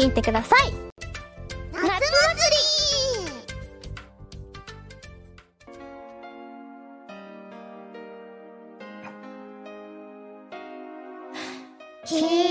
きにてください。夏祭り。